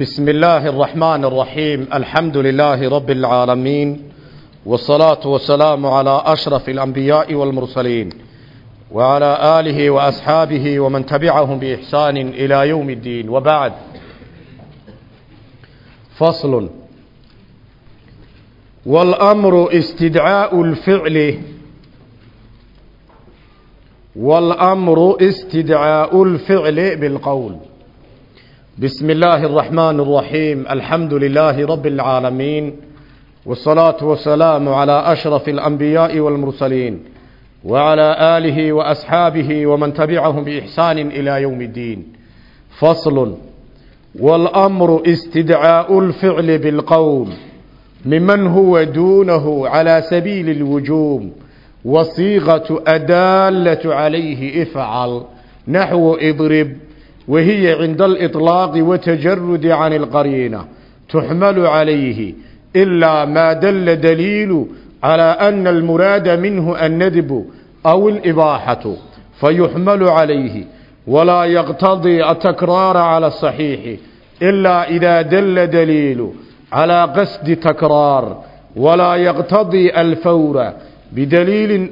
بسم الله الرحمن الرحيم الحمد لله رب العالمين والصلاة والسلام على أشرف الأنبياء والمرسلين وعلى آله وأصحابه ومن تبعهم بإحسان إلى يوم الدين وبعد فصل والأمر استدعاء الفعل والأمر استدعاء الفعل بالقول بسم الله الرحمن الرحيم الحمد لله رب العالمين والصلاة والسلام على أشرف الأنبياء والمرسلين وعلى آله وأصحابه ومن تبعهم بإحسان إلى يوم الدين فصل والأمر استدعاء الفعل بالقول ممن هو دونه على سبيل الوجوب وصيغة أدالة عليه افعل نحو اضرب وهي عند الإطلاق وتجرد عن القرينة تحمل عليه إلا ما دل دليل على أن المراد منه الندب أو الإباحة فيحمل عليه ولا يقتضي التكرار على الصحيح إلا إذا دل دليل على قصد تكرار ولا يقتضي الفور بدليل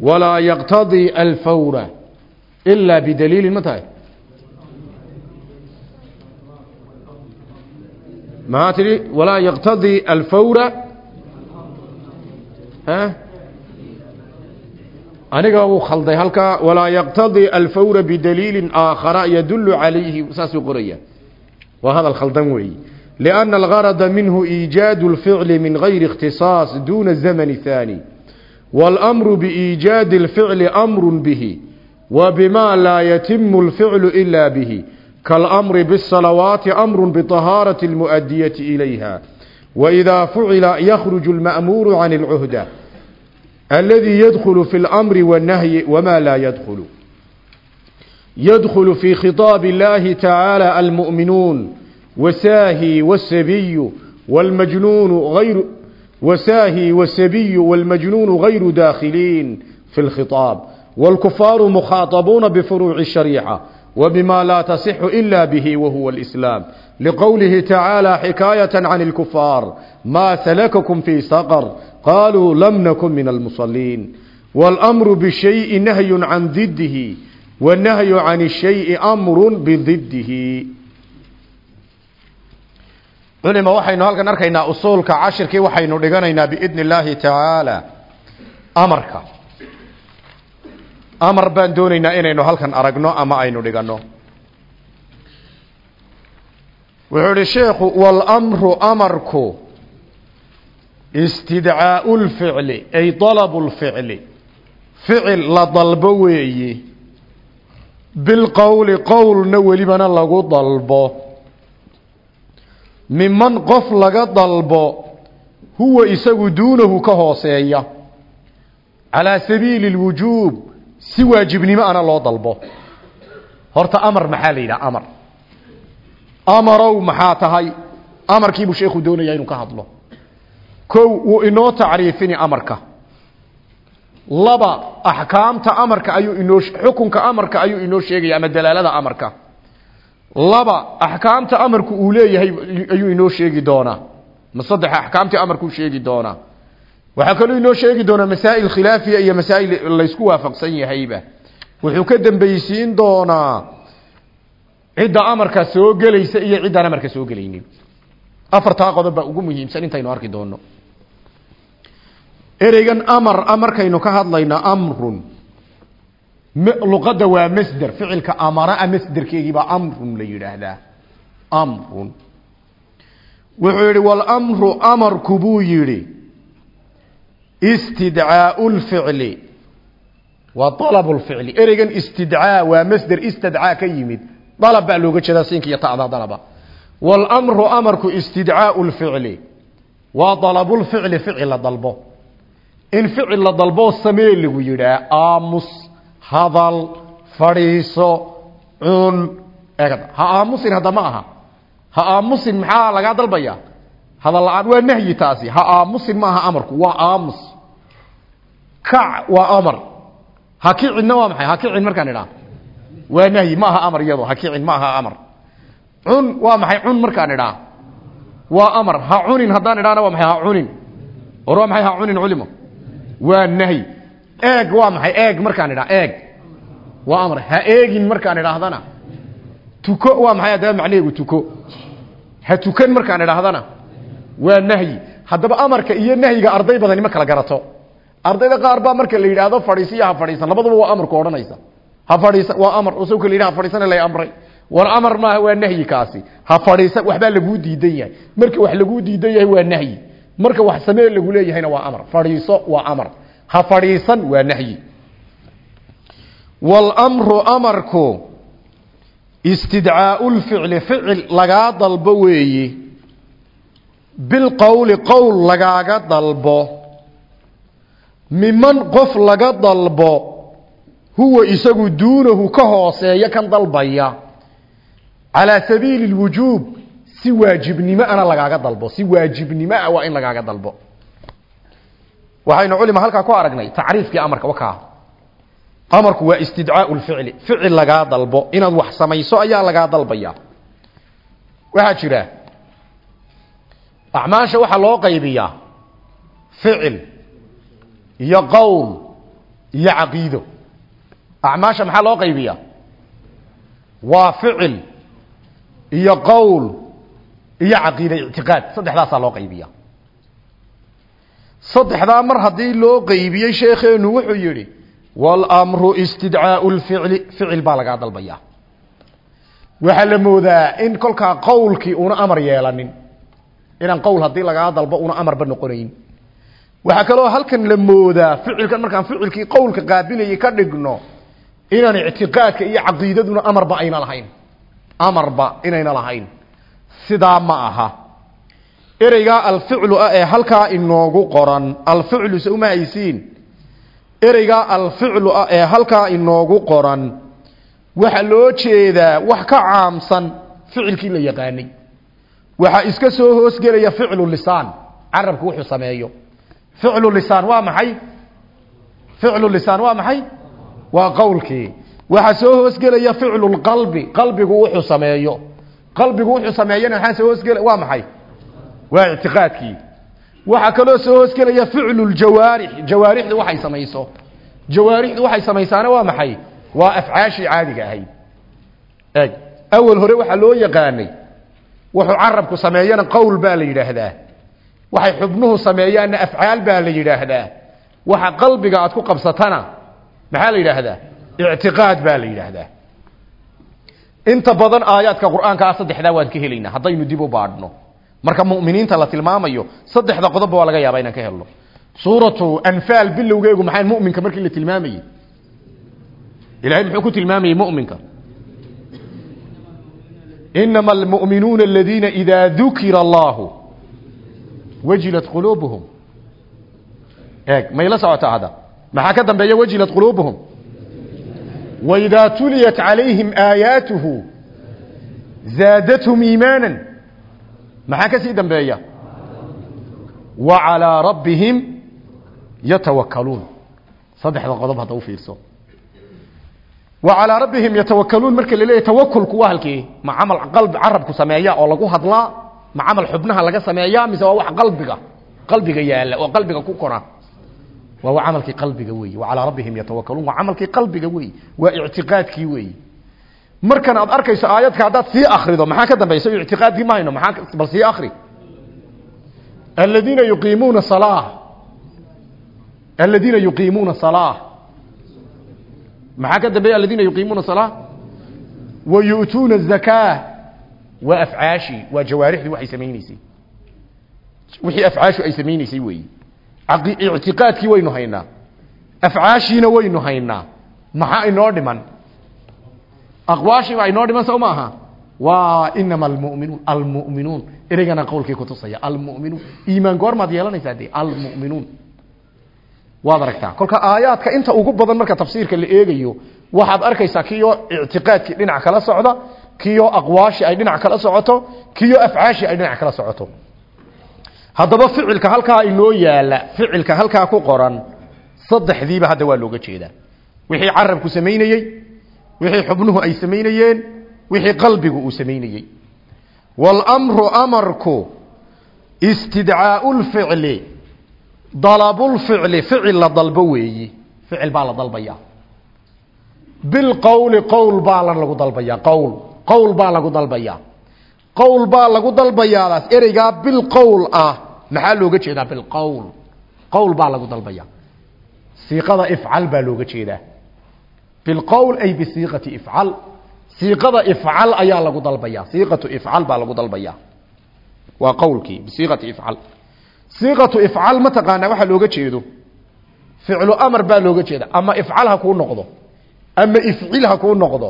ولا يقتضي الفور إلا بدليل متى ما تري ولا يقتضي الفور ها aniga uu khalday halka walaa yaqtadi alfawra bidaliilin aakhara yadullu calayhi saasuu qoraya waa hadal khaldan weeyi lianna algarada minhu iijaadu lficli min gayri ikhtisaas duuna zamani haani waalamru biiijaadi alficli amrun bihi wa bima laa yatimu alficlu ila bihi kaalamri bisalawaati amrun biطahaarati almu'adiyati ilayha waidaa fucila yakhruju alma'muuru can alcuhda الذي يدخل في الأمر والنهي وما لا يدخل يدخل في خطاب الله تعالى المؤمنون وساهي والسبي والمجنون غير وساهي والسبي والمجنون غير داخلين في الخطاب والكفار مخاطبون بفروع الشريعة وبما لا تصح إلا به وهو الإسلام لقوله تعالى حكاية عن الكفار ما سلككم في سقر قالوا لم نكن من المصلين والأمر بالشيء نهي عن ضده والنهي عن الشيء أمر بضده culima waxaynu halkan arkaynaa usuulka cashirkii waxaynu dhiganaynaa biidni illaahi tacaala amarka amar baan doonaynaa inaynu halkan aragno ama aynu dhiganno. Wuxuu ihi sheekhu walamru amarku istidcaau lficli ay dalabu lficli ficil la dalbo weeye bilqowli qowlna welibana lagu dalbo. Miman qof laga dalbo huwa isagu duunahu ka hooseeya. Calaa sabiili lwujuub si waajibnimo ana loo dalbo. Horta amar maxaa la yidhaha amar? Amarow maxaa tahay? Amarkiibuu sheekhu doonaya inuu ka hadlo. Kow wuu inoo tacriifini amarka. Laba axkaamta amarka ayuu inoo xukunka amarka ayuu inoo sheegaya ama dalaalada amarka. Laba axkaamta amarku uu leeyahay ayuu inoo sheegi doonaa. Ma saddex axkaamtii amarkuu sheegi doonaa waxaa kaloo inoo sheegi doonaa masaa'il khilaafiya iyo masaa'il laysku waafaqsan yahayba. Wuxuu ka dambaysiin doonaa cidda amarka soo gelaysa iyo ciddaan amarka soo gelaynin. Afartaa qodob ugu muhiimsan intaynu arki doono ereygan amar markaynu ka hadlayna amrun. Luqadda waa masder ficilka amara masderkeegiibaa amrun la yidhaahdaa. Amrun. Wuxuu yidhi walamru amarku buu yidhi istidcaau lficli waa alabu lficli ereygan istidcaa waa masder istadcaa ka yimid. Dalab baa looga jeedaa siinka iyo ta'da dalaba walamru amarku istidcaau lficli waa dalabulficli ficil la dalbo. In ficil la dalboo samee lagu yidhaa aamus hadal fadhiiso cun ha aamusin hadda ma aha. Ha aamusin maxaa lagaa dalbaya hadal la'aan waa nahyi taasi. Ha aamusin ma aha amarku. Waa aamus kac waa amar. Ha kicinna waa maxay? Ha kicin markaan idhaa. Waa nahyi ma aha amar iyado ha kicin ma aha amar. Cun waa maxay? Cun markaan idhaa. Waa amar. Ha cunin haddaan idhaana waa maxay? Ha cunin. Or waa maxay? Ha cunin culimo. Waa nahyi. Eeg waa maxay? Eeg markaan idhaa. Eeg. Waa amar. Ha eegin markaan idhaahdana tuko waa maxay? Haddaba macnaheegu tuko. Ha tukan markaan idhaahdana waa nahyi. Haddaba amarka iyo nahyiga arday badani ma kala garato ardayda qaar baa marka la yidhaahdo fadhiisiyo ha fadhiisan labaduba waa amarku odhanaysa. Ha fadhiisan waa amar. Oo sawka la yidhaha ha fadhiisana lay amray. War amar maaha waa nahyi kaasi. Ha fadhiisan waxbaa laguu diidan yahay. Marka wax laguu diidan yahay waa nahyi. Marka wax samee lagu leeyahayna waa amar. Fadhiiso waa amar. Ha fadhiisan waa nahyi. Walamru amarku istidcaau lficli ficil lagaa dalbo weeye bilqowli qowl lagaaga dalbo miman qof laga dalbo huwa isagu duunahu ka hooseeya kan dalbaya. Calaa sabiili lwujuub si waajibnimo ana lagaaga dalbo. Si waajibnimo ah waa in lagaaga dalbo. Waxaynu culima halkaa ku aragnay tacriifkii amarka wakaa amarku waa istidcaau lficli ficil lagaa dalbo. Inaad wax samayso ayaa lagaa dalbaya. Waxaa jira. Acmaasha waxaa loo qaybiyaa. Ficil iyo qowl iyo caqiido. Acmaasha maxaa loo qaybiyaa? Waa ficil iyo qowl iyo caqiide ictiqaad. Saddexdaasaa loo qaybiya saddexdaa mar haddii loo qaybiyey sheekheenu wuxuu yidhi walamru istidcaau lficli ficil baa lagaa dalbayaa. Waxaa la moodaa in kolkaa qowlkii una amar yeelanin. Inaan qowl haddii lagaa dalbo una amarba noqonayn waxaa kaloo halkan la moodaa ficilkan markaan ficilkii qowlka qaabilayay ka dhigno inaan ictiqaadka iyo caqiidaduna amarba ayna lahayn. Amarba inayna lahayn. Sidaa ma aha. Ereygaa alficlu ah ee halkaa inoogu qoran alficlu se uma haysiin ereygaa alficlu ah ee halkaa inoogu qoran waxaa loo jeedaa wax ka caamsan ficilkii la yaqaanay. Waxaa iska soo hoosgelaya ficlu lisaan. Carabku wuxuu sameeyo ficlu lisaan waa maxay? ficlu lisaan waa maxay? Waa qowlkii. Waxaa soo hoosgelaya ficlu lqalbi qalbigu wuxuu sameeyo. Qalbigu wuxuu sameeyana maxaa soo hoosgela waa maxay? Waa ictiqaadkii. Waxaa kaloo soo hoosgelaya ficlu ljawaarix jawaarixdu waxay samayso. Jawaarixdu waxay samaysaana waa maxay? Waa afcaashii caadiga ahayd. Eg awal hore waxaa loo yaqaanay. Wuxuu carabku sameeyana qowl baa la yidhaahdaa waxay xubnuhu sameeyaanna afcaal baa la yidhaahdaa. Waxa qalbiga aad ku qabsatana maxaa la yidhaahdaa? Ictiqaad baa la yidhaahdaa. Inta badan aayaadka qur'aankaa saddexdaa waan ka helaynaa haddaynu dib u baadhno. Marka mu'miniinta la tilmaamayo saddexda qodobba waa laga yaabaa inaan ka helno. Suuratu anfaal bilowgeegu maxay mu'minka markii la tilmaamayey ilahay muxuu ku tilmaamayey mu'minka? Inama almu'minuuna aladiina idaa dukira allahu wajilat quluubuhum eeg may la socotaa hadda maxaa ka dambeeya wajilat quluubuhum waidaa tuliyat calayhim aayaatuhu zaadathum iimaana maxaa ka sii dambeeya? Wa calaa rabbihim yatawakkaluun saddexda qodob hadda u fiirso. Wa calaa rabbihim yatawakkaluun marka la leeyahy tawakulku waa halkii ma camal qalbi carabku sameeya oo lagu hadlaa ma camal xubnaha laga sameeyaa mise waa wax qalbiga? Qalbiga yaalla oo qalbiga ku kora waa camalkii qalbiga weeye wa calaa rabbihim yatawakkaluun waa camalkii qalbiga weeye waa ictiqaadkii weeye markan aad arkayso aayadka haddaad sii akrido maxaa ka dambaysa? Ictiqaadkii ma hayno maxaa bal sii akri aladiina yuqiimuuna salaa aladiina yuqiimuuna salaa maxaa ka dambeeya aladiina yuqiimuuna salaa wa yu'tuuna zakaa waa afcaashii waa jawaarixdii waxay samaynaysay. Wixii afcaashu ay samaynaysay weeye ictiqaadkii waynu haynaa. Afcaashiina waynu haynaa. Maxaa inoo dhiman? Aqwaashiiba inoo dhiman sow ma aha? Waa inama almuminuun almuminuun. Ereygana qowlkii kutusaya almuminuun iimaan goormaad yeelanaysaa dee almuminuun. Waad aragtaa. Kolka aayaadka inta ugu badan marka tafsiirka la eegayo waxaad arkaysaa kiyo ictiqaadkii dhinac kala socda kiyo aqwaashi ay dhinac kala socoto kiyo afcaashi ay dhinac kala socoto. Haddaba ficilka halkaa inoo yaalla ficilka halkaa ku qoran saddexdiiba hadda waa looga jeedaa. Wixii carabku samaynayey wixii xubnuhu ay samaynayeen wixii qalbigu uu samaynayey. Walamru amarku istidcaau lficli dalabulficli ficil la dalbo weeyi ficil baa la dalbaya bilqowli qowl baa la lagu dalbaya qowl qowl baa lagu dalbaya qowl baa lagu dalbayaadaas ereygaa bilqowl ah. Maxaa looga jeedaa bilqowl qowl baa lagu dalbaya siiqada ifcal baa looga jeedaa. Bilqowl ay bisiiqati ifcal. Siiqada ifcal ayaa lagu dalbaya siiqatu ifcal baa lagu dalbaya waa qowlkii bisiiqati ifcal. Siiqatu ifcal ma taqaanaa waxaa looga jeedo ficlu amar baa looga jeeda. Ama ifcal ha kuu noqdo. Ama ifcil ha kuu noqdo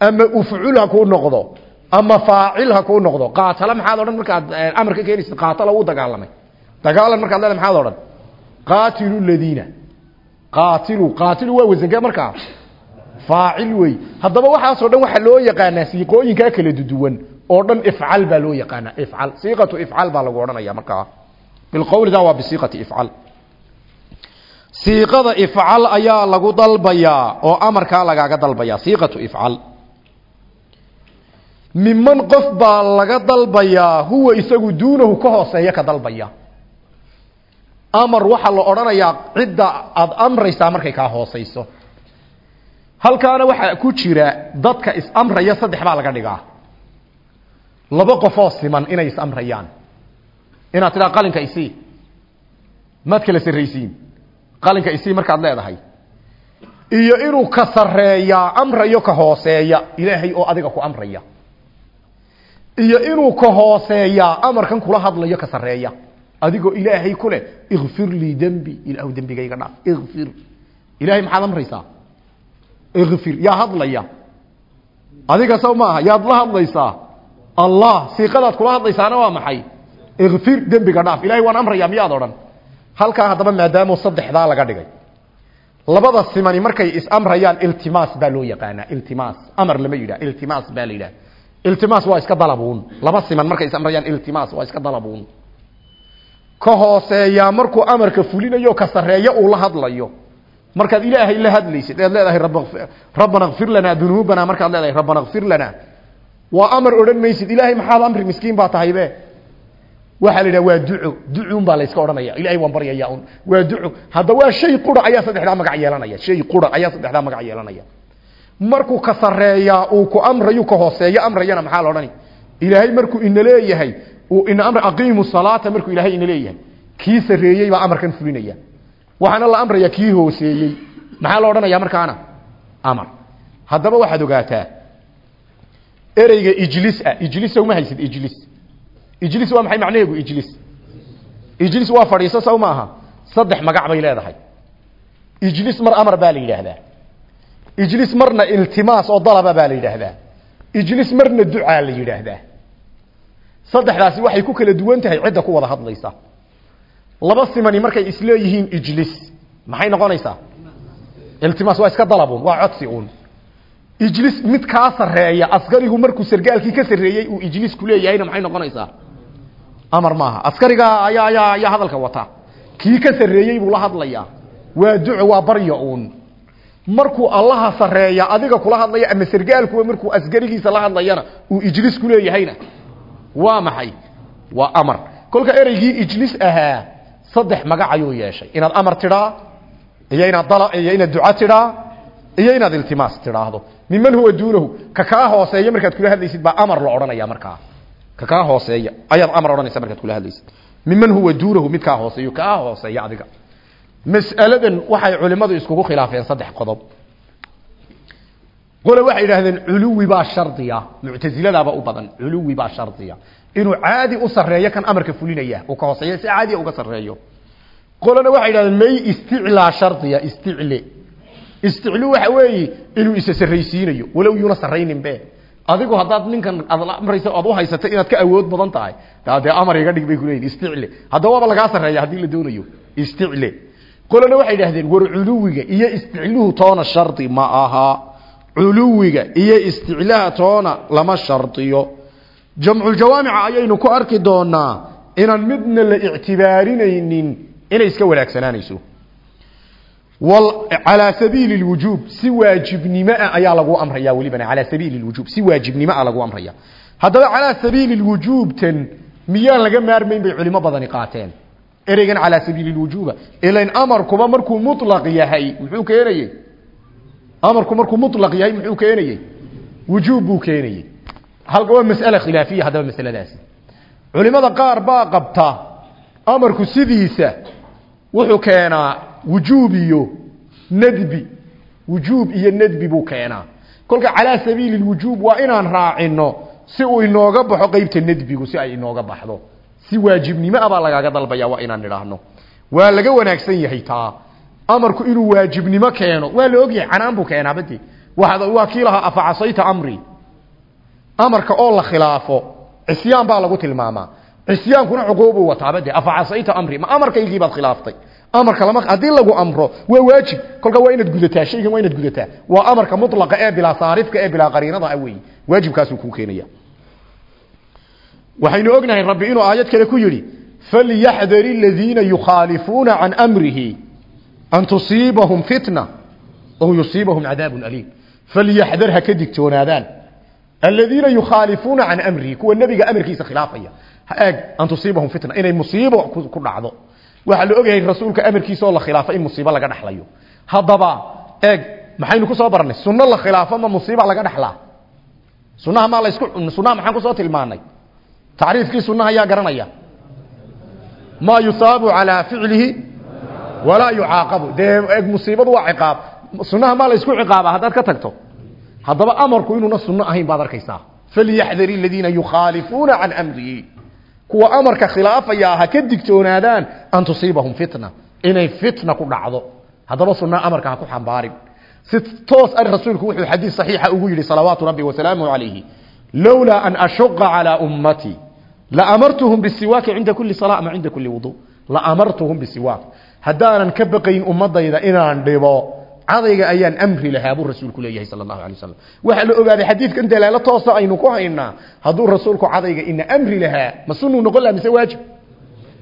ama ufcul ha kuu noqdo ama faacil ha kuu noqdo. Qaatala maxaad odhan markaad amar ka keenaysid qaatala wuu dagaalamay. Dagaalan markaad leedahay maxaad odhan? Qaatilu ladiina. Qaatilu qaatilu waa wasanke markaa. Faacil wey haddaba waxaasoo dhan waxaa loo yaqaanaa siiqooyinkaa kala duduwan oo dhan ifcal baa loo yaqaanaa. Ifcal siiqatu ifcal baa lagu odhanaya markaa. Bilqowlidaa waa bisiiqati ifcal. Siiqada ifcal ayaa lagu dalbayaa oo amarkaa lagaaga dalbayaa. Siiqatu ifcal miman qof baa laga dalbayaa huwa isagu duunahu ka hooseeya ka dalbaya. Amar waxaa la odhanayaa cidda aada amraysaa markay kaa hooseyso. Halkaana waxaa ku jira dadka is-amraya saddex baa laga dhigaa. Laba qofoo siman inay is-amrayaan inaad tidhaa qalinka isii maad kala sarraysiin. Qalinka isii markaad leedahay. Iyo inuu ka sarreeyaa amrayo ka hooseeya ilaahay oo adiga ku amraya iyo inuu ka hooseeyaa amarkan kula hadlayo ka sarreeya. Adigoo ilaahay ku leh ikfir lii dembi ilaahu dembigayga dhaaf. Ikfir ilaahay maxaad amraysaa? Ikfir yaa hadlaya? Adiga saw maaha yaad la hadlaysaa? Allah siiqadaad kula hadlaysaana waa maxay? Ikfir dembiga dhaaf. Ilahay waan amrayaa miyaad odhan? Halkaa haddaba maadaamo saddexdaa laga dhigay. Labada simani markay is-amrayaan iltimaas baa loo yaqaanaa. Iltimaas. Amar lama yidhah iltimaas baa la yidhaha iltimaas waa iska dalabuun. Laba siman markay is-amrayaan iltimaas waa iska dalabuun. Ka hooseeyaa markuu amarka fulinayo ka sarreeya uu la hadlayo. Markaad ilaahay la hadlaysid ead leedahay rabbana kfir lanaa dunuubana. Markaad leedahay rabbana kfir lanaa waa amar odhan maysid ilaahay maxaad amri miskiin baa tahaybe waxaa la yidhaha waa duco ducuun baa layska odhanaya. Ilahay waan baryaya un. Waa duco hadda waa shay qura ayaa saddexdaa magac yeelanaya shay qura ayaa saddexdaa magac yeelanaya markuu ka sarreeyaa uu ku amrayu ka hooseeyo amrayana maxaa la odhani? Ilaahay markuu ina leeyahay uu ina amr aqiimu salaata markuu ilaahay ina leeyahay. Kii sarreeyey baa amarkan fulinaya. Waxaana la amraya kii hooseeyey? Maxaa la odhanaya markaana amar. Haddaba waxaad ogaataa ereyga ijlis ah ijlis uma haysid ijlis. Ijlis waa maxay macnaheegu ijlis? Ijlis waa fadhiiso saw maaha saddex magac bay leedahay. Ijlis mar amar baa la yidhaahdaa ijlis marna iltimaas oo dalaba baa la yidhaahdaa. Ijlis marna ducaa la yidhaahdaa. Saddexdaasi waxay ku kala duwan tahay cidda ku wada hadlaysa. Laba simani markay isleeyihiin ijlis maxay noqonaysaa iltimaas waa iska dalabun waa codsi uun. Ijlis mid kaa sarreeya askarigu markuu sargaalkii ka sarreeyey uu ijlis ku leeyahayna maxay noqonaysaa amar maaha. Askariga ayaa ayaa ayaa hadalka wata. Kii ka sarreeyey buu la hadlayaa. Waa duco waa baryo uun markuu allaha sarreeya adiga kula hadlaya ama sargaalkuwa markuu askarigiisa la hadlayana uu ijlis ku leeyahayna? Waa maxay? Waa amar. Kolka ereygii ijlis ahaa saddex magac ayuu yeeshay. Inaad amar tidhaa iyo inaad dal iyo inaad duco tidhaa iyo inaad iltimaas tidhaahdo. Miman huwa duunahu? Ka kaa hooseeya markaad kula hadlaysid baa amar la odhanaya markaa. Ka kaa hooseeya. Ayaad amar odhanaysa markaad kula hadlaysid. Miman huwa duunahu? Mid kaa hooseeyo kaa hooseeya adiga mas'aladan waxay culimmadu iskugu khilaafeen saddex qodob. Qole waxay yidhaahdeen culuwi baa shardiya. Muctasiladaaba u badan culuwi baa shardiya. Inuu caadi u sarreeyo kan amarka fulinaya uu ka hooseeyo si caadiya uga sarreeyo. Qolena waxay yidhahdeen may isticlaa shardiya isticle. Isticlu waxa weeye inuu isa sarraysiinayo walow yuuna sarrayninbe. Adigu haddaad ninkan aad amraysa aad u haysato inaad ka awood badan tahay dee amar iga dhig bay isticle. Haddaba waaba lagaa sarreeya haddii la doonayo isticle qolena waxay idhahdeen war culuwiga iyo isticluhu toona shardi ma aha. Culuwiga iyo isticlaha toona lama shardiyo. Jamculjawaamica ayaynu ku arki doonaa inaan midna la ictibaarinaynin inay iska wanaagsanaanayso calaa sabiili lwujuub si waajibnimoa ayaa lagu amraya welibana calaa sabiili lwujuub si waajibnimoa lagu amraya haddaba calaa sabiili lwujuubtan miyaan laga maarmayn bay culimo badani qaateen ereygan calaa sabiili lwujuuba ilain amarkuba markuu mulaq yahay muxuu keenayey amarku markuu mulaq yahay muxuu keenayey wujuub buu keenayey halka waa mas'ale khilaafiya haddaba masaladaasi culimada qaar baa qabta amarku sidiisa wuxuu keenaa wujuub iyo nadbi. Wujuub iyo nadbi buu keenaa. Kolka calaa sabiili lwujuub waa inaan raacino si uu inooga baxo qeybta nadbigu si ay inooga baxdo si waajibnimo abaa lagaaga dalbaya waa inaan idhaahno waa laga wanaagsan yahay taa. Amarku inuu waajibnimo keeno waa la ogyahay canaan buu keenaa bade waa kii afacasayta amri. Amarka oo la khilaafo cisyaan baa lagu tilmaamaa. Cisyaankuna cuquubuu wataabade afacasayta amri. Ma amarkaygii baad khilaaftay. Amarka lama haddii lagu amro waa waajib. Kolka waa inaad gudataa shaygan waa inaad gudataa. Waa amarka mutlaqa ee bilaa saarifka ee bilaa qariinada ah weeye. Waajibkaasuu kuu keenaya waxaynu ognahay rabbi inuu aayad kale ku yidhi falyaxdar aladiina yukhaalifuuna can amrihi an tusiibahum fitna aw yusiibahum cadaabun aliim. Falyaxdar ha ka digtoonaadaan aladiina yukhaalifuuna can amrihi kuwa nebiga amarkiisa khilaafaya ha an tusiibahum fitna inay musiibo ku dhacdo. Waxaa la ogyahay rasuulka amarkiisa la khilaafo in musiibo laga dhaxlayo. Haddaba eeg maxaynu ku soo barnay? Sunno la khilaafo ma musiiba laga dhaxlaa? Sunnaha maa laysku sunnaha maxaan ku soo tilmaanay tacriifkii sunnaha ayaa garanaya. Maa yusaabu calaa ficlihi walaa yucaaqabu. Dee eeg musiibadu waa ciqaab. Sunnaha maa laysku ciqaaba haddaad ka tagto. Haddaba amarku inuuna sunno ahayn baad arkaysaa. Falyaxdar aladiina yukhaalifuuna can amrihi kuwa amarka khilaafaya ha ka digtoonaadaan an tusiibahum fitna. Inay fitna ku dhacdo. Haddaba sunna amarka ha ku xambaarin. Si toos ar rasuulku wuxuu xadiis saxiixa ugu yidhi salawaatu rabbi wasalaamuhu calayhi lowlaa an ashuqa calaa ummatii laamartuhum bisiwaaki cinda kuli salaa ama cinda kuli wudu laamartuhum bisiwaak haddaanan ka baqayn ummadayda inaan dhibo cadayga ayaan amri lahaa buu rasuulku leeyahay sala allahu alay wasalam waxaa la ogaaday xadiidkan dalaalo toosa aynu ku haynaa hadduu rasuulku cadayga ina amri lahaa ma sunuu noqon laha mise waajib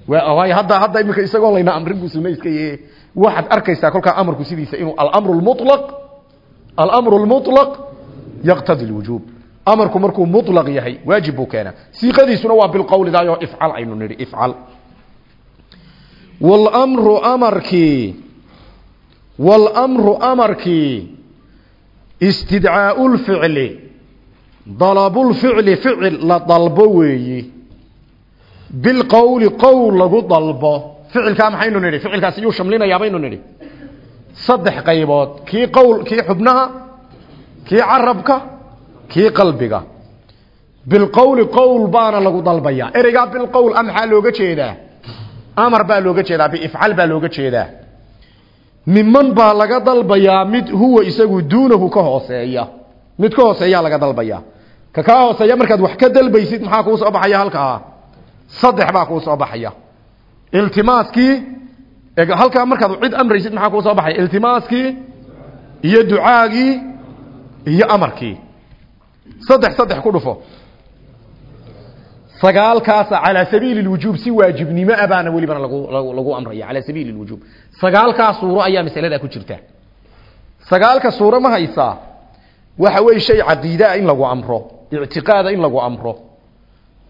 waayo hadda hadda iminka isagoo layna amrin buu sunno iska yahe waxaad arkaysaa kolkaa amarku sidiisa inuu alamru lmulaq alamru lmutlaq yaqtadi lwujuub amarku markuu mulaq yahay waajib buu keenaa. Siiqadiisuna waa bilqowlidaayo ifcal aynu nidhi ifcal. Wlmru amarkii wاlmru amarkii istidcaau lficli dalabulficli ficil la dalbo weeyi. Bilqowli qowl lagu dalbo. Ficilkaa maxaynu nidhi? Ficilkaas iyuu shamlinayaa baynu nidhi. Saddex qaybood. Kii qowl kii xubnaha kii carabka kii qalbiga. Bilqowli qowl baana lagu dalbayaa. Ereygaa bilqowl a maxaa looga jeedaa? Amar baa looga jeedaa biifcal baa looga jeedaa. Miman baa laga dalbayaa mid huwa isagu duunahu ka hooseeya. Mid ka hooseeyaa laga dalbayaa. Ka kaa hooseeya markaad wax ka dalbaysid maxaa kuu soo baxaya halkaa? Saddex baa kuu soo baxaya. Iltimaaskii halkaa markaad cid amraysid maxaa kuu soo baxaya? Iltimaaskii iyo ducaagii iyo amarkii saddex saddex ku dhufo. Sagaalkaasa calaa sabiili lwujuub si waajibnimo a baana welibana lagu lagu amraya calaa sabiili lwujuub sagaalkaa suuro ayaa masaladaa ku jirta. Sagaalka suuro ma haysaa waxa weeye shay caqiidaa in lagu amro ictiqaada in lagu amro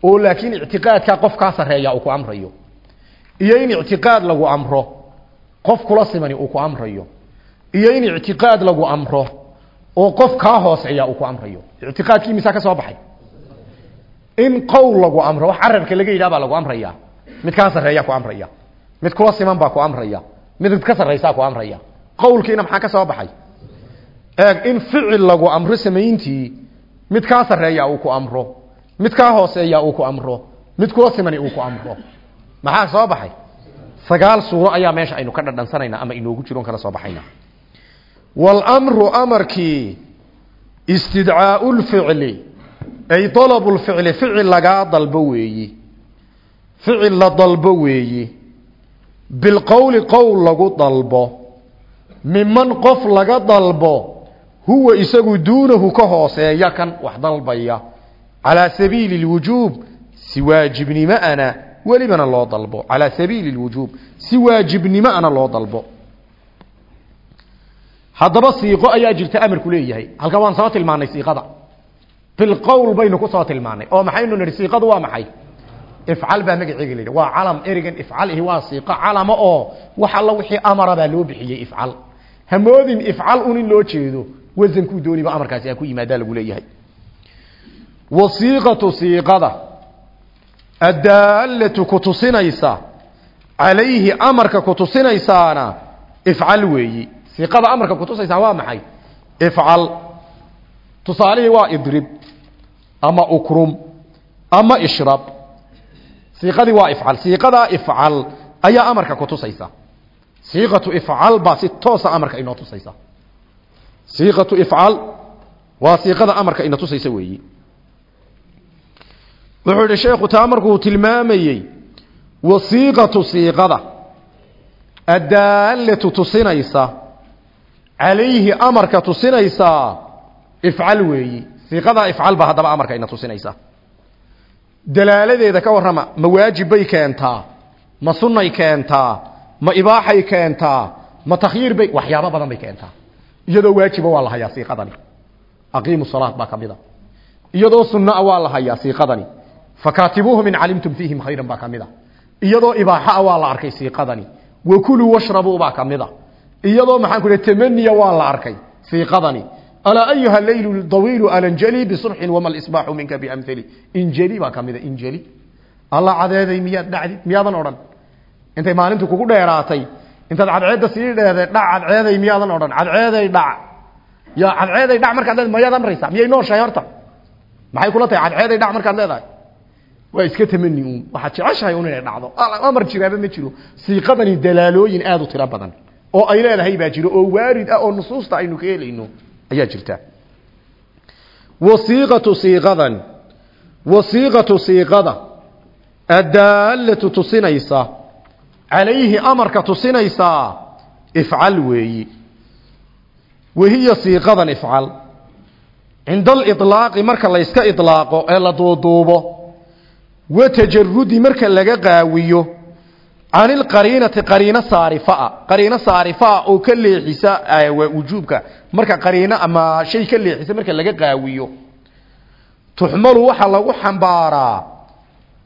oo laakiin ictiqaadkaa qof kaa sarreeya uu ku amrayo. Iyo in ictiqaad lagu amro qof kula simani uu ku amrayo. Iyo in ictiqaad lagu amro oo qof kaa hooseeya uu ku amrayo. Ictiqaadkii misaa ka soo baxay? In qowl lagu amro wax carabka laga yidhaha baa lagu amraya. Mid kaa sarreeya ku amraya. Mid kula siman baa ku amraya. Mid ka sarraysaa ku amraya. Qowlkiina maxaa ka soo baxay? Eeg in ficil lagu amro samayntii mid kaa sarreeya uu ku amro. Mid kaa hooseeya uu ku amro. Mid kula simani uu ku amro. Maxaa soo baxay? Sagaal suuro ayaa meesha aynu ka dhadhansanayna ama inoogu jiron kala soo baxayna wاlmru amarkii istidcaau lficli ay dalabu lficli ficil lagaa dalbo weeyi. Ficil la dalbo weeyi. Bilqowli qowl lagu dalbo. Miman qof laga dalbo huwa isagu duunahu ka hooseeya kan wax dalbaya. Calaa sabiili lwujuub si waajibnimo ana welibana loo dalbo. Calaa sabiili lwujuub si waajibnimo loo dalbo haddaba siiqo ayaa jirta amarku leeyahay. Halkan waan soo tilmaanay siiqada. Bilqowl baynu ku soo tilmaanay. Oo maxaynu nidhi siiqadu waa maxay? Ifcal baa magaceega la waa calam erigan ifcalihi waa siiqo calama oo wax alla wixii amara baa loo bixiyey ifcal. Hamoodin ifcal un loo jeedo wasankuu dooniba amarkaasi a ku yimaadaa lagu leeyahay. Wasiiqatu siiqada addaalatu ku tusinaysa calayhi amarka ku tusinaysaana ifcal weeyi siiqada amarka ku tusaysaa waa maxay? Ifcal. Tusaalihii waa idrib ama ukrum ama ishrab. Siiqadii waa ifcal. Siiqadaa ifcal ayaa amarka ku tusaysa. Siiqatu ifcal baa si toosa amarka inoo tusaysa. Siiqatu ifcal waa siiqada amarka ina tusaysa weeyi. Wuxuu yidhi sheekhu taa markuu tilmaamayey wasiiqatu siiqada addaalatu tusinaysa calayhi amarka tusinaysaa ifcal weeyi. Siiqadaa ifcal ba haddaba amarka ina tusinaysa. Dalaaladeeda ka warrama ma waajib bay keentaa ma sunnay keentaa ma ibaaxay keentaa ma takhyiir bay waxyaabo badan bay keentaa. Iyadoo waajiba waa la hayaa siiqadani aqiimu salaat baa ka mid a iyadoo sunna waa la hayaa siiqadani fakaatibuuhum in calimtum fiihim khayran baa ka mid a iyadoo ibaaxaa waa iyadoo maxaan ku tamaniya waa la arkay siiqadani alaa ayuha leylu dawiilu alanjali bisurxin wama lisbaaxu minka biamhali injeli baa ka mida injeli alla cadeeday miyaad dhacdi miyaadan odhan intay maalintu kugu dheeraatay intaad cadceedda sii dheeday dhac cadceeday miyaadan odhan cadceeday dhac ya cadceeday dhac markaad leedahay mayaad amraysaa miyay nooshahay horta maxay kula tahay cadceeday dhac markaad leedahay waa iska tamani uun waxaad jeceshahay un inay dhacdo amar jiraaba ma jiro siiqadani dalaalooyin aada u tiro badan oo ay leedahay baa jiro oo waarid ah oo nusuusta aynu ka helayno ayaa jirta. Wasiiqatu siiqadan wasiiqatu siiqada addaalatu tusinaysa calayhi amarka tusinaysaa ifcal weeyi. Wahiya siiqadan ifcal. Cinda aliطlaaqi marka layska iطlaaqo ee la duuduubo wa tajarudi marka laga qaawiyo can ilqariinati qariino saarifaa qariino saarifaa oo ka leexisa waa wujuubka. Marka qariino ama shay ka leexisa marka laga qaawiyo tuxmalu waxaa lagu xambaaraa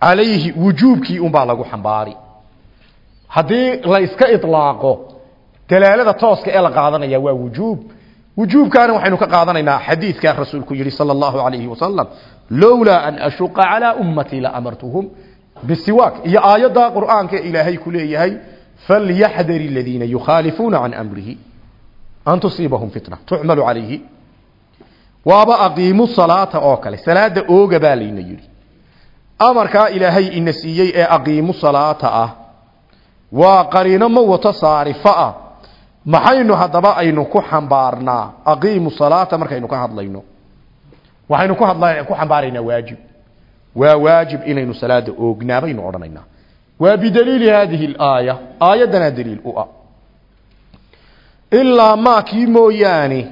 calayhi wujuubkii unbaa lagu xambaari. Haddii la iska ilaaqo dalaalada tooska ee la qaadanaya waa wujuub. Wujuubkaana waxaynu ka qaadanaynaa xadiidkaa rasuulku yihi sala allahu alayhi wasalam lowlaa an ashuqa calaa ummatii la amartuhum bisiwaak iyo aayadda qur'aanka ilaahay ku leeyahay falyaxdar aladiina yukhaalifuuna can amrihi. An tusiibahum fitna tucmalu calayhi. Waaba aqiimu salaata oo kale salaada ooga baa layna yidhi. Amarkaa ilaahay ina siiyey ee aqiimu salaata ah waa qariino ma wato saarifo ah. Maxaynu haddaba aynu ku xambaarnaa aqiimu salaata markaynu waa waajib inaynu salaada oognaa baynu odhanaynaa waa bidaliili hadihi alaaya. Aayaddanaa daliil u ah. Ilaa maa kii mooyaane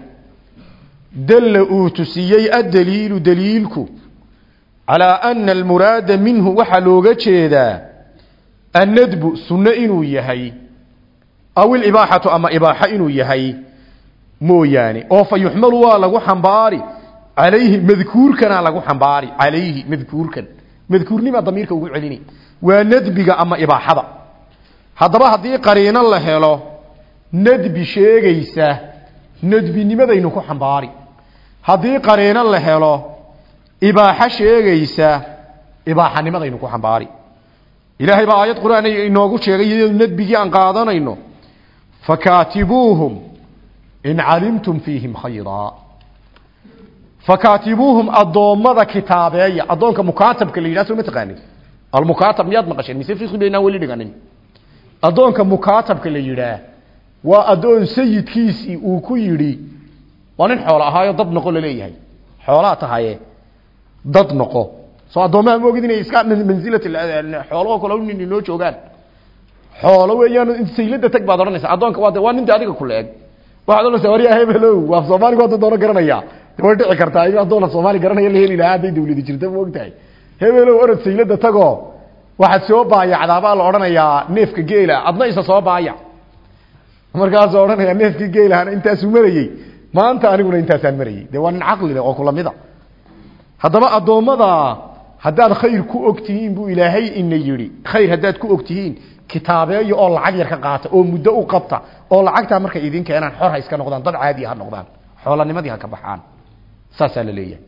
dalla uu tusiyey addaliilu daliilku calaa ana almuraada minhu waxaa looga jeedaa annadbu sunno inuu yahay aw ilibaaxatu ama ibaaxo inuu yahay mooyaane. Oo fa yuxmalu waa lagu xambaari calayhi madkuurkana lagu xambaari calayhi madkuurkan madkuurnima damiirka ugu celini. Waa nadbiga ama ibaaxada. Haddaba haddii qariino la helo nadbi sheegaysa nadbinimadaynu ku xambaari. Haddii qariino la helo ibaaxo sheegaysa ibaaxanimadaynu ku xambaari. Ilaahay baa aayad qur'aan inoogu sheegay iyadoo aan qaadanayno fakaatibuuhum in calimtum fiihim khayraa fakaatibuuhum addoommada kitaabeeya. Addoonka mukaatabka la yidhah soo ma taqaanin almukaatab miyaad maqasheen? Mise fiqi baynaan weli dhiganin? Addoonka mukaatabka la yidhaah waa addoon sayidkiisii uu ku yidhi waa nin xoolo ahaayo dad noqo la leeyahay xoolaa tahaye dad noqo. Soo addoomaha ma ogid inay iska mansilat xoolahoo kale nin inoo joogaan. Xoolo weeyaan saylada tag baad odhanaysa addoonka waa waa ninta adiga kula eg waxaad odhanaysaa waryaa hebelow waa soomaaligu hadda doono garanaya way dhici kartaa in addoona soomaali garanaya la heli lahaa hadday dawladi jirta ma ogtahay. Hebelow orod saylada tagoo waxaad soo baayacdaa baa la odhanayaa neefka geela adna isa soo baayac markaasoo odhanayaa neefkii geelahana intaasuu marayey maanta aniguna intaasaan marayey. Dee waa nin leh oo kula mida haddaba addoommada haddaad khayr ku ogtihiin buu ilaahay ina yidhi. Khayr haddaad ku ogtihiin kitaabeeyo oo lacag yar ka qaata oo muddo u qabta oo lacagtaa markay idin keenaan xor ha iska noqdaan dad caadi ha noqdaan xoolanimadii ha ka baxaan saasaa la leeyahay.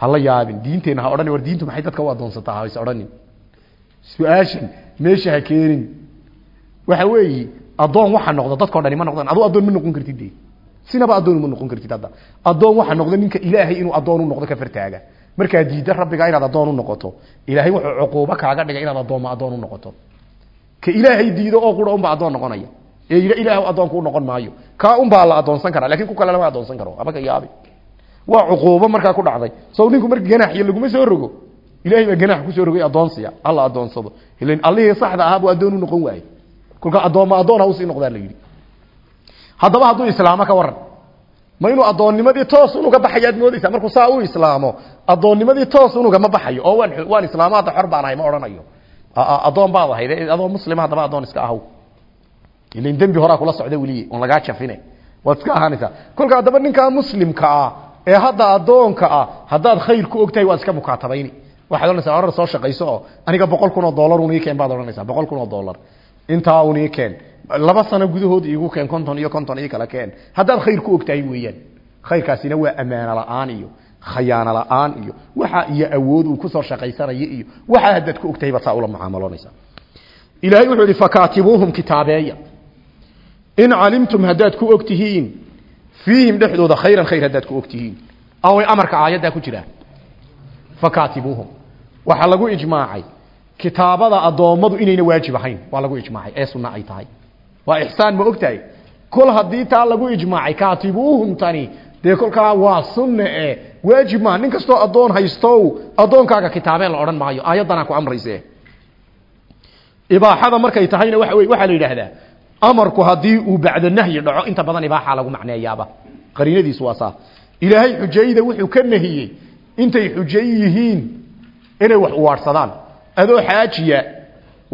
Hala yaabin diinteenna ha odhan war diintu maxay dadka u adoonsataa ha is odhanin. Su'aashan meesha ha keenin. Waxa weeye addoon waxa noqda dadkao dhani ma noqdaan. Aduu addoon ma noqon kartid de sinaba addoon ma noqon kartid hadda. Addoon waxa noqda ninka ilaahay inuu addoon u noqdo ka fartaaga. Markaa diidda rabbiga inaad addoon u noqoto. Ilaahay wuxuu cuquubo kaaga dhigay inaad addoomma addoon u noqoto. Ka ilaahay diido oo qura unbaa addoon noqonaya. Ee yidha ilaah addoonku u noqon maayo. Kaa unbaa la addoonsan karaa laakiin ku kale lama addoonsan karo. Abaka yaabi waa cuquubo markaa ku dhacday. Sow ninku marka ganaax iyo laguma soo rogo ilahay baa ganaax ku soo rogay addoonsiya hala addoonsado. Ilan allihii saxda ahaa buu addoon u noqon waayey. Kolkaa addoomma addoon ha u sii noqdaa la yidhi. Haddaba hadduu islaamo ka waran ma inuu addoonnimadii toos unuga baxayaad moodaysaa? Markuu saa u islaamo addoonnimadii toos unugama baxayo. Oo waan waan islaamo xor baan ma odhanayo. Addoon baad ahayd adoo muslima haddaba addoon iska ahow. Ilan dembi horaa kula socda weliye on lagaa jafine. Waad iska ahaanaysaa. Kolka haddaba ninkaa muslimka ah ee hadda addoonka ah haddaad khayr ku ogtahay waad iska mukaatabayni waxaad odhanaysaa orar soo shaqayso oo aniga boqol kun oo dollar un keen baad odhanaysaa boqol kun oo dollar. Intaa un keen. Laba sano gudahood iigu keen konton iyo konton ii kala keen. Haddaad khayr ku ogtahay weeyaan khayrkaasina waa ammaano la'aan iyo khayaano la'aan iyo waxa iyo awood uu ku soo shaqaysanayo iyo waxaa haddaad ku ogtahay saa ula mucaamaloonaysaa ilaahay wuxuu yihi fakaatibuuhum kitaabeeya. In calimtum haddaad ku og tihiin fiihim dhexdooda khayran khayr haddaad ku og tihiin away amarka aayaddaa ku jira fakaatibuuhum waxaa lagu ijmaacay kitaabada addoommadu inayna waajib ahayn waa lagu ijmaacay ee sunno ay tahay waa ixsaan ma og tahay kol haddii taa lagu ijmaacay kaatibuuhum tani dee kolkaa waa sunne e waajib maaha nin kastoo addoon haystow addoonkaaga kitaabeen la odhan maayo aayaddanaa ku amrayse ibaaxada markay tahayna waxa wey waxaa la yidhaahdaa amarku haddii uu bacda nahyi dhaco inta badan ibaaxa lagu macneeyaaba. Qariinadiisu waa saa. Ilaahay xujayda wuxuu ka nahiyey intay xujay yihiin inay wax uwaadhsadaan adoo xaajiya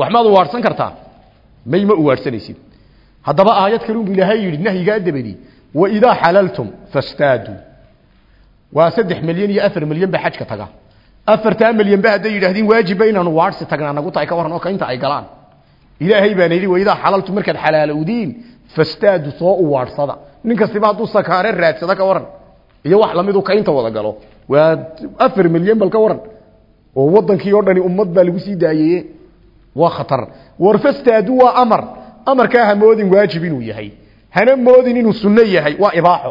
wax maad uwaadhsan kartaa? May ma uwaadhsanaysid haddaba aayad kale unbu ilaahay yidhi nahyigaa dabadi waidaa xalaltum fastaaduu. Waa saddex milyan iyo afar milyan ba xajka taga. Afartaa milyan ba hadday yidhaahdeen waajiba inaanu waadhsi tagnaa nagu tahay ka warran oo kainta ay galaan ilaahay baana yidhi waidaa xalaltu markaad xalaalowdiin fastaadu soo uwaadhsada nin kastiba hadduu sakaare raadsada ka waran iyo wax lamidu kainta wada galo waa afar milyan bal ka waran oo wadankii oo dhani ummad baa lagu sii daayeye. Waa khatar war fastaadu waa amar. Amarkaa ha moodin waajib inuu yahay. Hana moodin inuu sunno yahay. Waa ibaaxo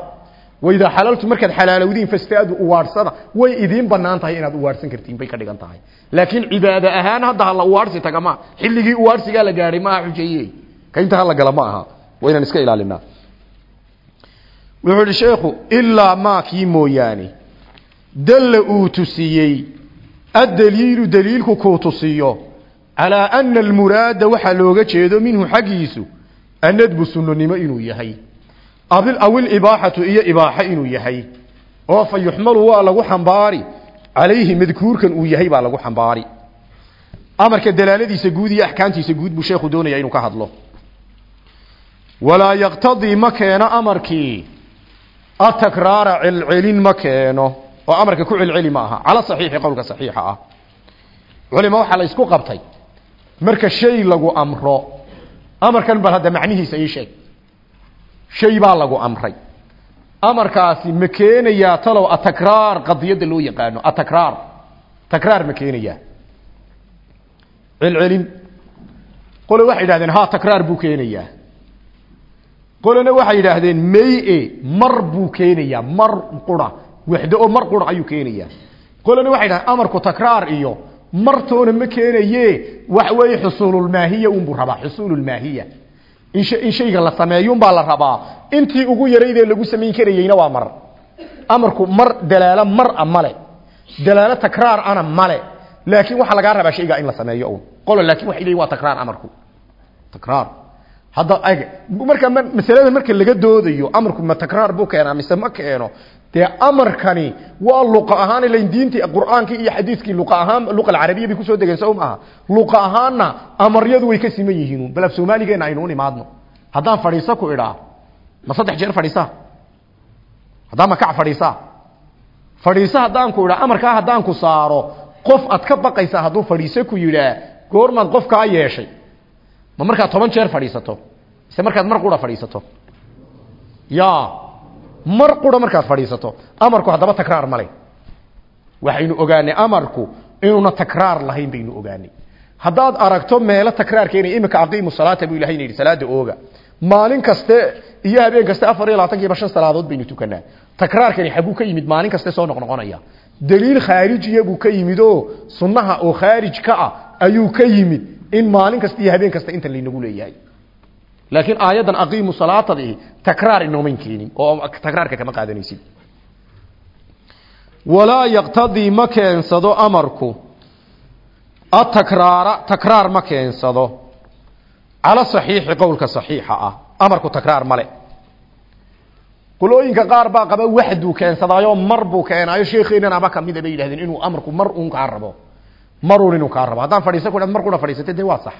waidaa xalaltu markaad xalaalowdiin fastaadu uwaadhsada way idiin bannaan tahay inaad uwaadhsan kartiin bay ka dhigan tahay laakiin cibaade ahaan hadda hala uwaadhsi tagama xilligii uwaadhsigaa la gaadhay maaha xujeeye kainta hala gala ma aha waa inaan iska ilaalinaa wuxuu ihi sheekhu ilaa maakii mooyaane dalla uu tusiyey addaliilu daliilku kuu tusiyo calaa ana almuraada waxaa looga jeedo minhu xaggiisu annadbu sunnonimo inuu yahay aw ilibaaxatu iyo ibaaxo inuu yahay. Oo fa yuxmalu waa lagu xambaari. Calayhi madkuurkan uu yahay baa lagu xambaari. Amarka dalaaladiisa guud iyo axkaamtiisa guud buu sheekhu doonaya inuu ka hadlo. Walaa yaqtadii ma keeno amarkii. Atakraara celcelin ma keeno. Oo amarka ku celceli ma aha. Cala saxiixi qowlka saxiixa ah. Culima waxaa la isku qabtay. Marka shay lagu amro. Amarkan bal hadda macnihiisa ii sheeg shay baa lagu amray. Amarkaasi ma keenayaa talow atakraar qadiyadda loo yaqaano atakraar. Takraar ma keenayaa celcelin. Qole waxay yidhahdeen ha takraar buu keenayaa. Qolena waxay yidhaahdeen maye mar buu keenayaa mar qura waxdo oo mar qura ayuu keenayaa. Qolena waxay yidhahdeen amarku takraar iyo martoona ma keenaye xusuululmaahiya in shayga la sameeyuunbaa la rabaa. Intii ugu yaraydee lagu samayn karayeyna waa mar. Amarku mar dalaalo mar a male dalaalo takraar ana male laakiin waxaa lagaa rabaa shaygaa in la sameeyo un qolo laakin waxay leeyiin waa takraar amarku. Takraar. Hadda marka masalada marka laga doodayo amarku ma takraar buu keenaa mise ma keeno dee amarkani waa luqa ahaan ilayn diintii qur'aankii iyo xadiiskii luqa ahaan luqa alcarabiya bay ku soo degeen sow maaha luqa ahaanna amaryadu way ka siman yihiin bal af soomaaligeena aynu u nimaadno. Haddaan fadhiiso ku idhaa ma saddex jeer fadhiisaa haddaan makac fadhiisaa fadhiiso haddaan ku idhaa amarkaa haddaan ku saaro qof aad ka baqaysaa hadduu fadhiiso ku yidhaa goormaad qofkaa yeeshay. Ma markaad toban jeer fadhiisato mise markaad mar qura fadhiisato? Ya mar qura markaad fadhiisato amarku haddaba takraar male waxaynu ogaanay amarku inuuna takraar lahayn baynu ogaanay. Haddaad aragto meelo takraar keenaya imika aqiimu salaata buu ilahayna yidhi salaada ooga. Maalin kaste iyo habeen kaste afar iyo labaatankiiba shan salaadood baynu tukanaa takraarkani xaguu ka yimid maalin kaste soo noqnoqonaya. Daliil khaarijiya buu ka yimid sunnaha oo khaarij ka ah ayuu ka yimid in maalin kasta iyo habeen kasta inta laynagu leeyahay laakiin aayaddan aqiimu salaatadii takraar inoomayn keenin oo takraarka kama qaadanaysid walaa yaqtadii ma keensado amarku. Atakraara takraar ma keensado. Cala saxiixi qowlka saxiixa ah. Amarku takraar male qolooyinka qaar baa qaba waxduu keensadaayo mar buu keenaayo. Sheekeenan aba kamida bay yidhahdeen inuu amarku mar uun kaa rabo. Maruun inuu kaa rabo. Haddaan fadhiisa ku mar qura fadhiisatay dee waa sax.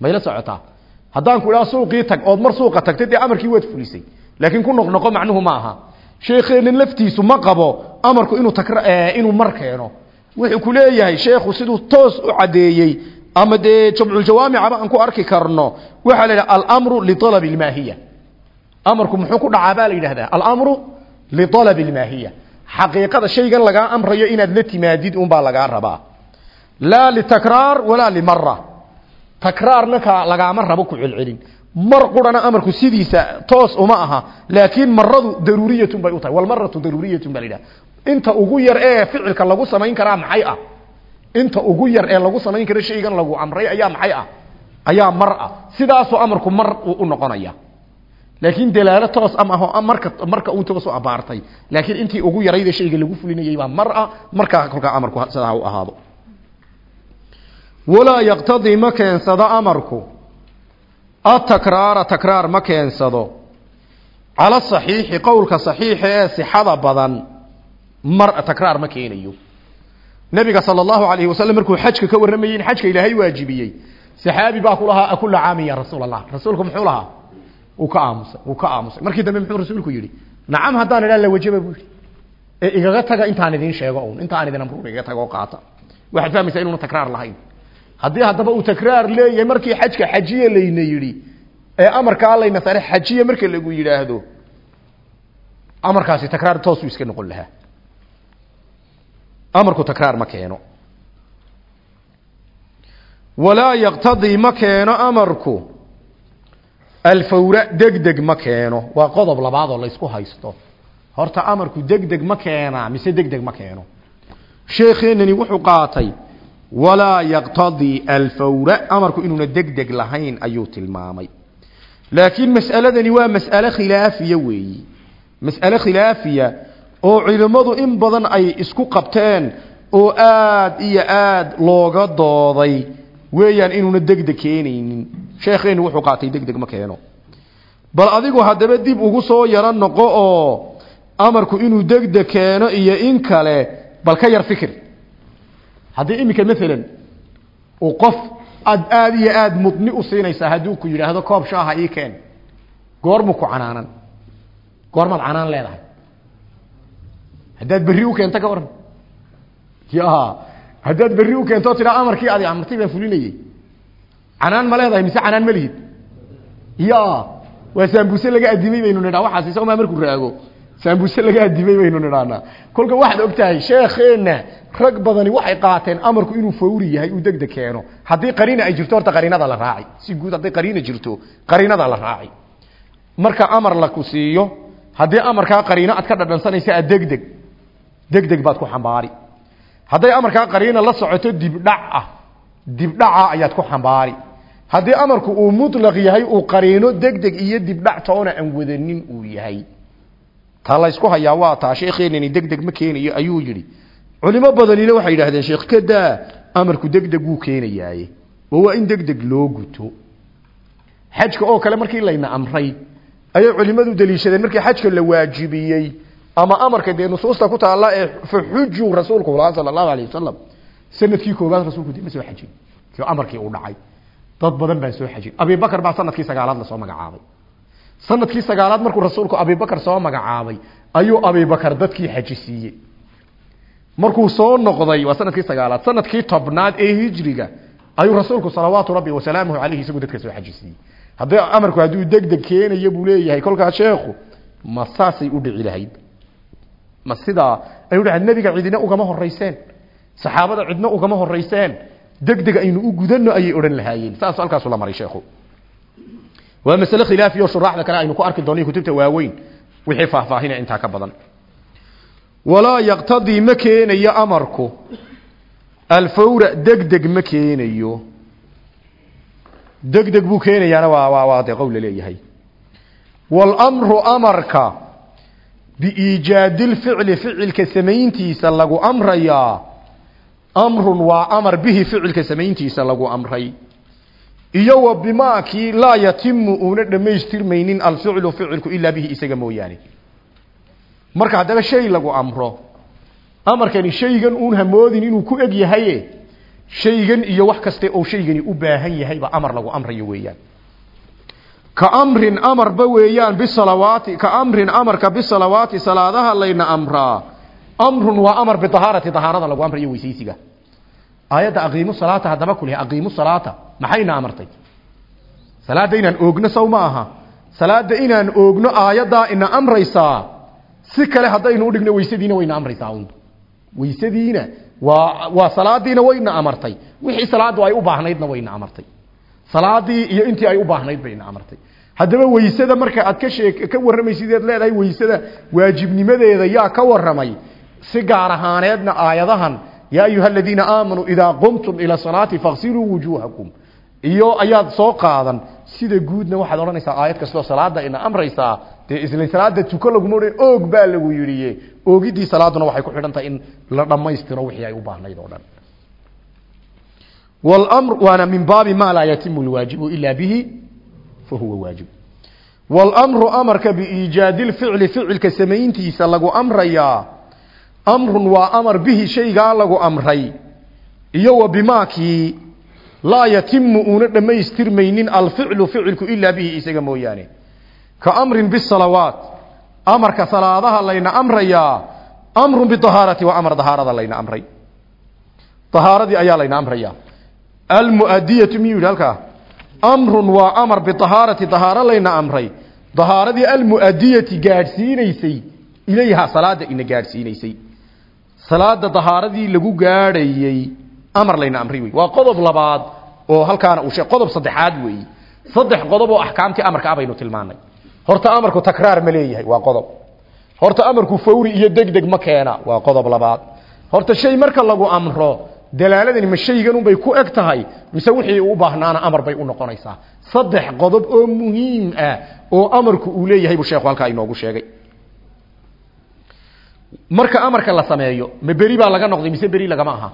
Mayla socotaa haddaan ku idhaha suuqii tag ood mar suuqa tagtay amarkii waad fulisay. Laakiin ku noqnoqo macnuhu ma aha. Sheekeenan laftiisu ma qabo amarku inuu takra inuu mar keeno. Wuxuu ku leeyahay sheekhu siduu toos u cadeeyey ama dee jamculjawaamicaba aan ku arki karno waxaa la yidhaha alamru lialab lmaahiya amarku muxuu ku dhacaa baa la yidhahdaa alamru lialab lmaahiya xaqiiqada shaygan lagaa amrayo inaad la timaadid unbaa lagaa rabaa. Laa litakraar walaa limara takraarna ka lagaama rabo ku celcelin. Mar qurana amarku sidiisa toos uma aha laakiin maradu daruuriyatun bay u tahay. Walmaratu daruuriyatun baa la yidhaha. Inta ugu yar ee ficilka lagu samayn karaa maxay ah? Inta ugu yar ee lagu samayn karo shaygan lagu amray ayaa maxay ah? Ayaa mar ah. Sidaasoo amarku mar u noqonaya. Laakiin dalaalo toos ama marka marka uu toos u abaartay. Laakiin intii ugu yarayda shayga lagu fulinayay baa mar ah. Markaa kolkaa amarku sidaa u ahaado walaa yaqtadii ma keensado amarku. Atakraara takraar ma keensado. Cala saxiixi qowlka saxiixa ee sixada badan mar takraar ma keenayo. Nabiga sala allahu alayhi wasalam markuu xajka ka warramayey xajka ilaahay waajibiyey saxaabi baa ku lahaa akula caamin ya rasuul allah rasuulku muxuu lahaa? Uu ka aamusay uu ka aamusay. Markii dambe muxuu rasuulku yidhi nacam haddaan idhaa la wajaba buu yidhi. Ee igaga taga intaan idin sheego un intaan idin amruun igaga taga oo qaata. Waxaad fahmaysaa inuuna takraar lahayn haddii haddaba uu takraar leeyahay markii xajka xajiye layna yidhi ee amarkaa layna sare xajiye marka lagu yidhaahdo amarkaasi takraar toosuu iska noqon lahaa. Amarku takraar ma keeno. Walaa yaqtadii ma keeno amarku. Alfawra degdeg ma keeno. Waa qodob labaad oo laysku haysto. Horta amarku degdeg ma keenaa mise degdeg ma keeno. Sheekheenani wuxuu qaatay walaa yaqtadii alfawra amarku inuuna degdeg lahayn ayuu tilmaamay. Laakiin mas'aladani waa mas'ale khilaafiya weeyi. Mas'ale khilaafiya oo culimmadu in badan ay isku qabteen oo aad iyo aad looga dooday weeyaan inuuna degdeg keenaynin. Sheekheenu wuxuu qaatay degdeg ma keeno. Bal adigu haddaba dib ugu soo yaro noqo oo amarku inuu degdeg keeno iyo in kale bal ka yar fikir haddii iminka maalan uu qof aad aada iyo aada mudni u siinaysaa hadduu ku yidhaahdo koob shaaha ii keen goormu ku canaanan. Goormaad canaan leedahay. Haddaad berri u keento ka waran ya haddaad berri u keento tiraa amarkii adi amartay baan fulinayey canaan ma leedahay mise canaan ma lihid? Ya waa saambuse laga adimay baynu nidhaa waxaas isagomaa markuu raago saambuse laga adimay baynu nidhaanaa kolka waxaad ogtahay sheekheena rag badani waxay qaateen amarku inuu fawri yahay uu degdeg keeno. Haddii qariina ay jirto horta qariinada la raaci. Si guud hadday qariina jirto qariinada la raaci. Marka amar la ku siiyo haddii amarkaa qariino aad ka dhadhansanaysa aad degdeg degdeg baad ku xambaari. Hadday amarkaa qariina la socoto dibdhac ah dibdhaca ayaad ku xambaari. Haddii amarku uu mutlaq yahay uu qariino degdeg iyo dibdhac toona aan wadanin uu yahay ta laysku hayaa waa taa sheekheenani degdeg ma keenayo ayuu yidhi. Culimo badanina waxay yidhaahdeen sheekh kadaa amarku degdeg wuu keenayaaye waa in degdeg loo guto. Xajka oo kale markii layna amray ayay culimadu daliishadeen markii xajka la waajibiyey ama amarka dee nusuusta ku taalla ee faxujuu rasuulku lahaa sala allahu sannadkii koobaad rasuulku dib soo xajin kii amarkii uu dhacay. Dad badan baan soo xajin. Abibakar baa sannadkii sagaalaad la soo magacaabay sannadkii sagaalaad markuu rasuulku abibakar soo magacaabay ayuu abibakar dadkii xaji siiyey markuu soo noqday waa sannadkii sagaalaad sannadkii tobnaad ee hijriga ayuu rasuulku salawaatu rabbi wasalaamuhu calayhi isagu dadka soo xajisiiyey. Haddii amarku hadduu deg deg keenayo buu leeyahay kolkaas sheekhu ma saasay u dhici lahayd. Ma sidaa ay udhahayd nebiga cidina ugama horeyseen saxaabada cidna ugama horeyseen deg deg aynu u gudanno ayay odhan lahaayeen. Saas halkaasu la maray sheekhu waa masale khilaafiyo shuraaxda kale aynu ku arki doonay kutubta waaweyn. Wixii faahfaahina intaa ka badan. Walaa yaqtadii ma keenayo amarku. Alfawra degdeg ma keenayo. Degdeg buu keenayaana waa waa waa dee qowl leeyahay. Walamru amarka. Biiijaadi lficli ficilka samayntiisa lagu amrayaa. Amrun waa amar bihi ficilka samayntiisa lagu amray iyo wa bimaakii laa yatimu uuna dhammaystirmaynin alficlu ficilku ilaa bihi isaga mooyaane. Marka haddaba shay lagu amro amarkani shaygan uun hamoodin inuu ku eg yahaye shaygan iyo wax kaste oo shaygani u baahan yahayba amar lagu amrayo weeyaan. Ka amrin amarba weeyaan bisalawaati ka amrin amarka bisalawaati salaadaha layna amraa. Amrun waa amar bidahaarati dahaarada lagu amrayo weysaysiga aayadda aqiimu salaata haddaba kuleh aqiimu salaata maxayna amartay? Salaada inaan oogno saw ma aha. Salaada inaan oogno aayaddaa ina amraysaa si kale haddaynu udhigno weysadiina wayna amraysaa un weysadiina waa waa salaadiina wayna amartay. Wixii salaadu ay u baahnaydna wayna amartay. Salaadii iyo intii ay u baahnayd bayna amartay. Haddaba weysada marka aad ka shee ka warramaysideed leedahay weysada waajibnimadeeda yaa ka warramay si gaar ahaaneedna aayadahan yaa ayuha aladiina aamanuu idaa qumtum ila salaati faqsiluu wujuuhakum iyo ayaad soo qaadan sida guudna waxaad odhanaysaa aayad kastoo salaada ina amraysaa dee isla salaada tuko laguma odhan oog baa lagu yidhiye oogidii salaaduna waxay ku xidhan tahay in la dhammaystiro wixii ay u baahnayd oo dhan والأمر وانا من باب ما لا يتم الواجب إلا به فهو واجب والأمر أمرك بإيجاد الفعل فعل كسمينتي سلقوا أمر يا amrun waa amar bihi shaygaa lagu amray. Iyo wa bimaakii laa yatimu uuna dhammaystirmaynin alficlu ficilku ilaa bihi isaga mooyaane. Ka amrin bisalawaat amarka salaadaha layna amrayaa amrun bidahaarati waa amar dahaarada layna amray. Dahaaradii ayaa layna amrayaa almuadiyatu miyuu yidhi halkaa? Amrun waa amar bidahaarati dahaaro layna amray. Dahaaradii almuadiyati gaadhsiinaysay ilayhaa salaada dahaaradii lagu gaadhayey amar layna amray wey waa qodob labaad oo halkaana uu sheeg. Qodob saddexaad weeye saddex qodob oo axkaamtii amarka ah tilmaanay. Horta amarku takraar ma leeyahay waa qodob. Horta amarku fawri iyo degdeg ma keena waa qodob labaad. Horta shay marka lagu amro dalaaladani ma shaygan bay ku eg tahay mise wixii u baahnaana amar bay u noqonaysaa. Saddex qodob oo muhiim ah oo amarku uu leeyahay buu sheekhu halkaa inoogu sheegay marka amarka la sameeyo ma beri baa laga noqday mise beri lagama aha?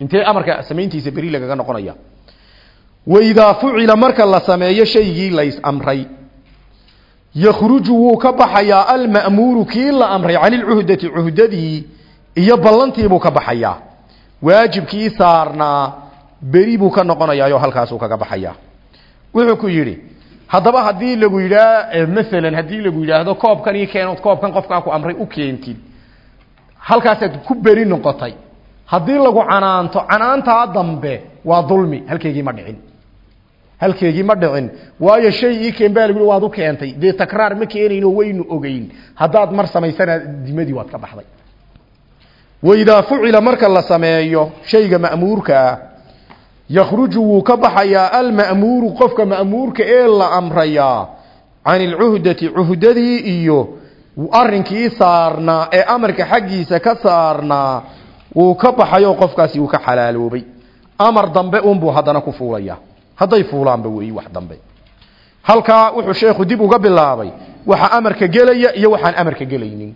Intee amarka samayntiisa beri lagaga noqonaya? Waidaa fucila marka la sameeyo shaygii lays amray yakhruju wuu ka baxayaa alma'muuru kii la amray cani lcuhdati cuhdadii iyo ballantiibuu ka baxayaa. Waajibkii saarnaa beri buu ka noqonayaa halkaasuu kaga baxayaa. Wuxuu ku yidhi haddaba haddii lagu yidhaa maalan haddii lagu yidhaahdo koobkan ii keenood koobkan qofkaa ku amray u keentid halkaasaad ku beri noqotay. Haddii lagu canaanto canaantaa dambe waa dulmi. Halkeygii ma dhicin. Halkeygii ma dhicin. Waayo shay ii keen baa lagu waad u keentay. Dee takraar ma keenayno waynu ogeyn. Haddaad mar samaysana dimadii waad ka baxday. Waidaa fucila marka la sameeyo shayga ma'muurka ah yakhruju wuu ka baxayaa. Alma'muuru qofka ma'muurka ee la amrayaa can ilcuhdati cuhdadii iyo arrinkii saarnaa ee amarka xaggiisa ka saarnaa wuu ka baxayo qofkaasi uu ka xalaaloobay. Amar dambe unbuu haddana ku fuulayaa hadday fuulaanba weeyi wax dambe. Halkaa wuxuu sheekhu dib uga bilaabay waxa amarka gelaya iyo waxaan amarka gelaynin.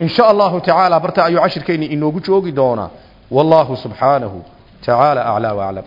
In sha allahu tacaala barta ayuu cashirkeenni inoogu joogi doonaa. Wallaahu subxaanahu tacaala aclaa waclam